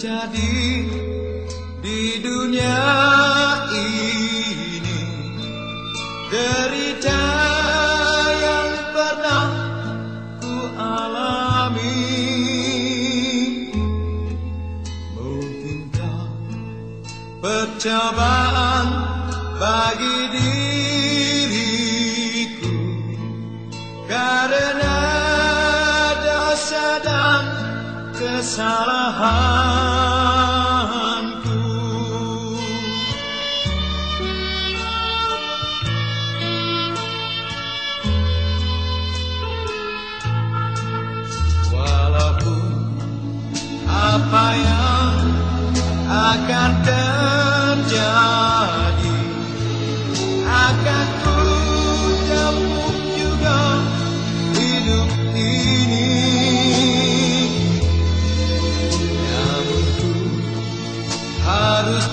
terjadi di dunia ini. Derita yang pernah ku alami. Mungkinkah percobaan bagi diriku Saraha.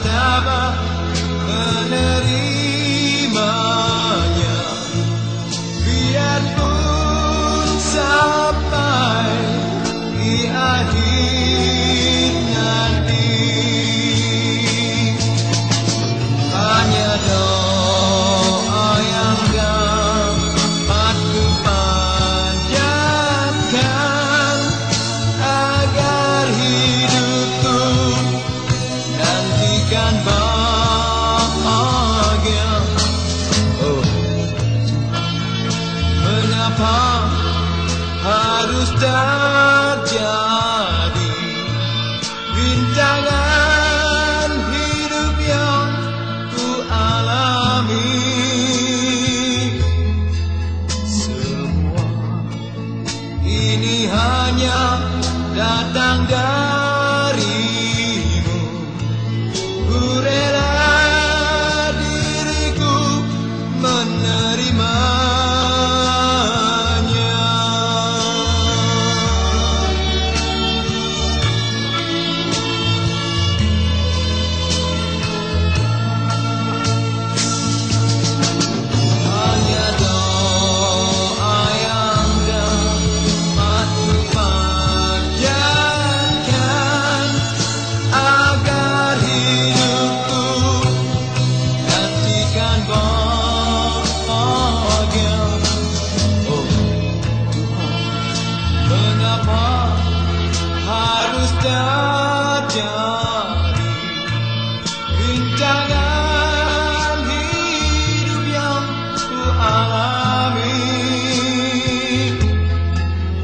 Tabah menerimanya biarpun sampai di akhir nanti. Hanya doa harus terjadi Bintangan hidup yang ku alami Semua ini hanya datang dari mencari hidup yang ku alami.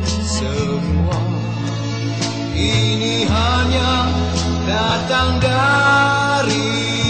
Semua ini hanya datang dari